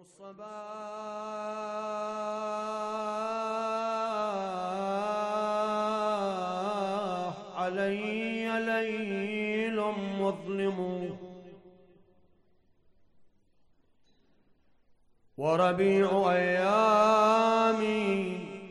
الصباح. علي ليل مظلم. وربيع أيامي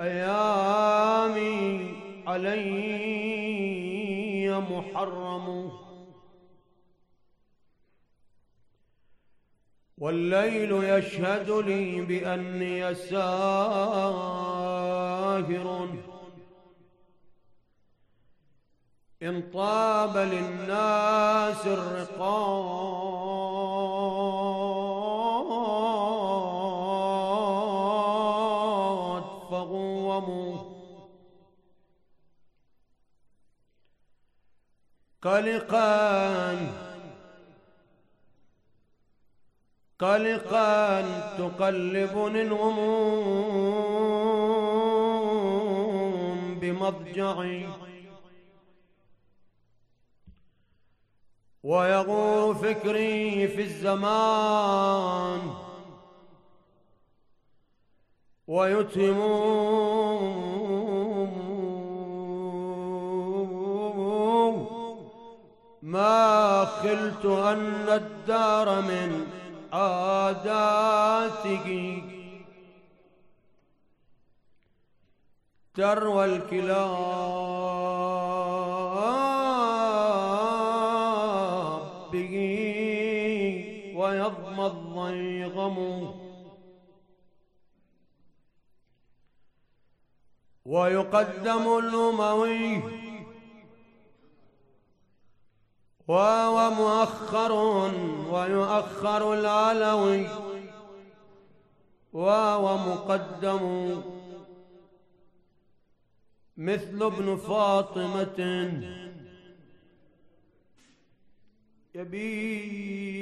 أيامي علي محرم. والليل يشهد لي بأني ساهر إن طاب للناس الرقاد فغوموا. كالقان طلقا تقلبني الغموم بمضجعي ويغور فكري في الزمان. ويتهم ما خلت أن الدار من آداتك تروى الكلاب به ويضمى الضيغم ويقدم الأموي وهو مؤخر ويؤخر العلوي. وهو مقدم. مثل ابن فاطمة. يبيت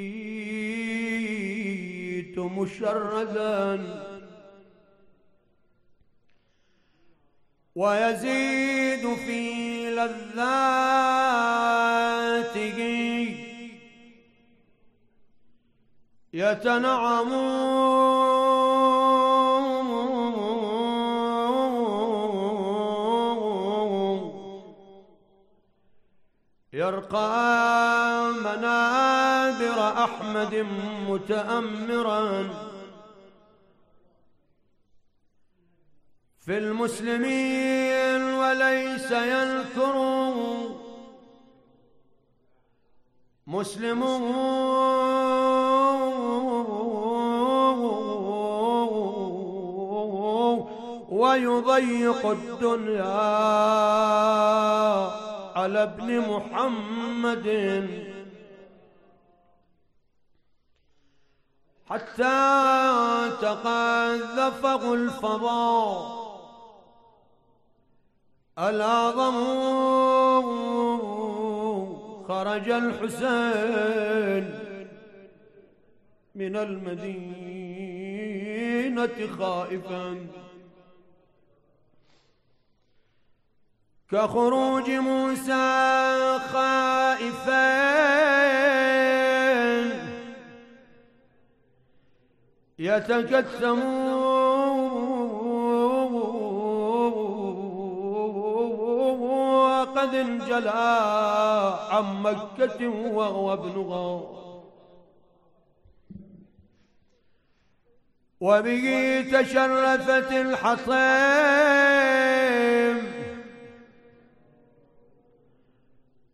مشردا. ويزيد في لذات آياته يتنعمون يرقى منابر أحمد متأمرا في المسلمين وليس ينفرون مسلمون. ويضيق الدنيا على ابن محمد. حتى تقذفه الفضاء الأعظم خرج الحسين من المدينة خائفا. كخروج موسى خائفا. يتكتمون محمد جلا عن مكة وهو ابن غار وبه تشرفت الحصيم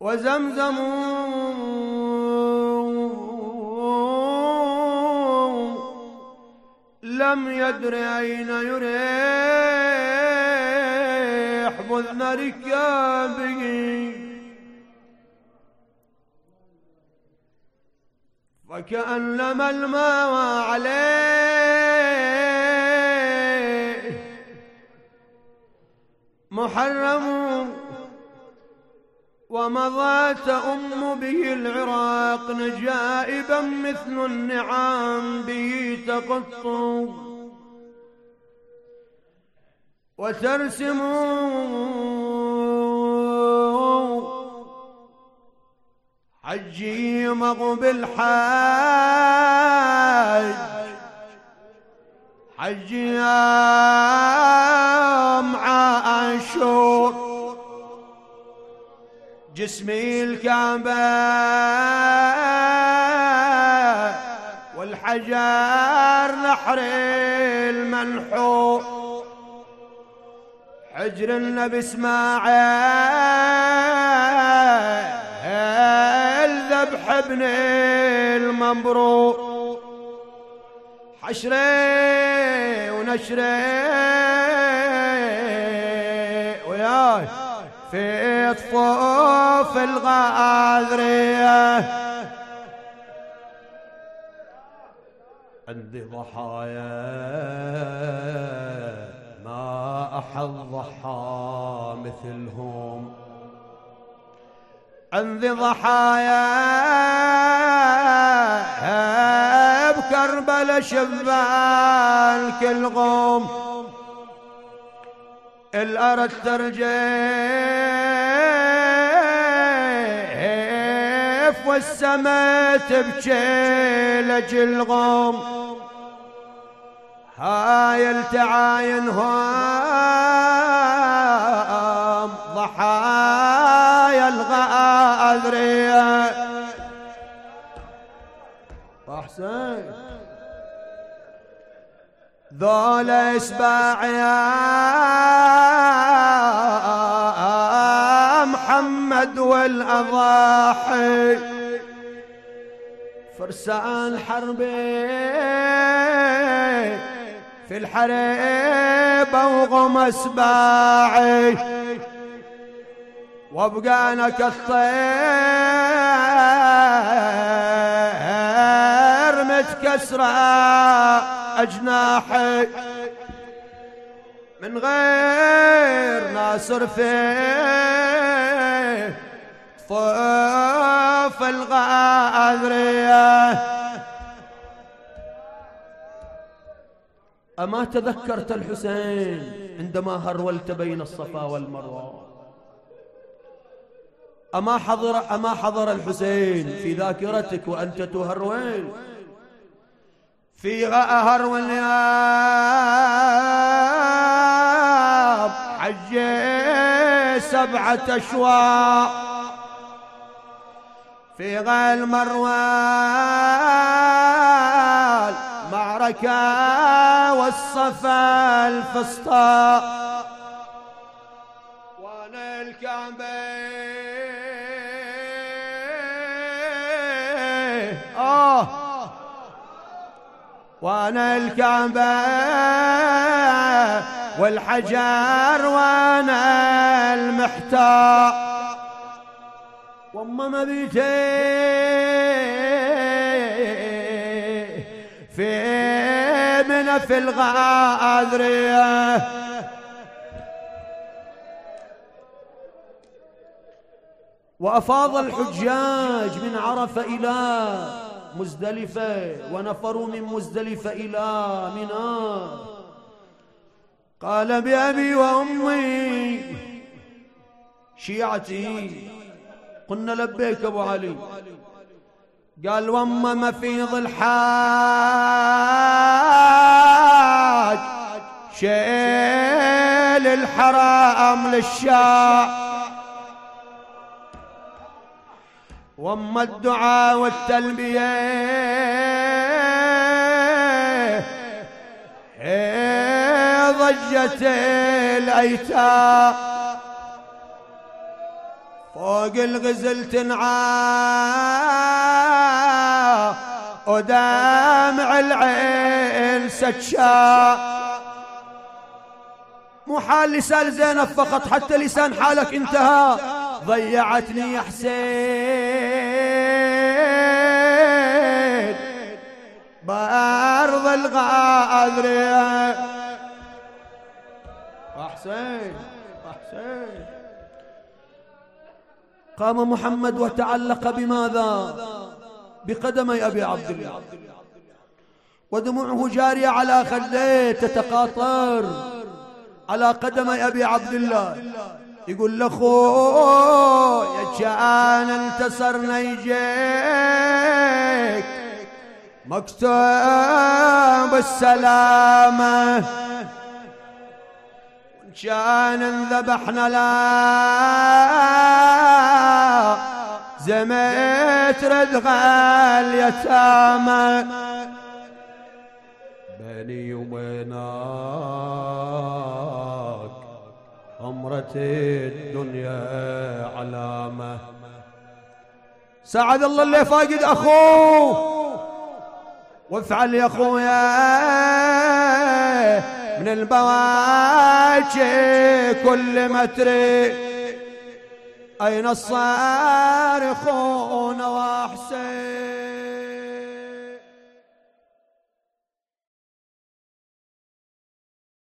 وزمزم لم يدر أين يريد onları وكأن وكأنما الماء عليه محرم ومضى تأم به العراق نجائبا مثل النعام به تقطر وترسموا حجي مقبل حاج حجي مع عاشور. جسمي الكعبة والحجار نحر المنحور. عجر النبي إسماعيل ذبح ابن المبرور حشري ونشري وياي في طفوف الغاذرية عندي ضحايا ما أحد ضحى مثلهم أنذ ضحايا بكربل شبان كل غوم الأرض ترجف والسماء تبكي لجل غوم هاي التعاين هام ضحايا الغادرية أحسن. ذول إسباعيا محمد والأضاحي. فرسان حربي الحريب وغمس باعي وابقى أنا كالطير متكسرة أجناحي. من غير ناصر فيه طف الغاذريه أما تذكرت الحسين عندما هرولت بين الصفا والمروة؟ أما حضر, أما حضر الحسين في ذاكرتك وأنت تهرول؟ في غاء هرول حجي سبعة أشواق في غاء المروان البركة والصفا الفسطى وأنا الكعبة. آه. آه. وأنا الكعبة والحجر وأنا المحتار وما بيتي في من في الغادر. وأفاض الحجاج من عرف إلى مزدلفة ونفروا من مزدلفة إلى منى. قال بأبي وأمي شيعتي قلنا لبيك أبو علي. قال وما مفيض الحاج شيل الحرام للشاع وما الدعاء والتلبية ضجت الأيتام فوق الغزل تنعاد ودمع العين سجاء مو حال لسان زينب فقط حتى لسان حالك انتهى ضيعتني يا حسين بأرض الغاذرية أحسين أحسين قام محمد وتعلق بماذا بقدمي أبي عبد الله. ودموعه جارية على خليه تتقاطر. على قدمي أبي عبد الله. يقول لأخو يا جعان انتصر نيجيك. مكتوب السلامة كان انذبحنا لا. زمان ترزغى اليتامى بيني وبينك عمرة الدنيا علامة سعد الله اللي فاقد أخوه وافعل يا أخويا من البواجي كل ما تريد أين الصارخون وأحسن؟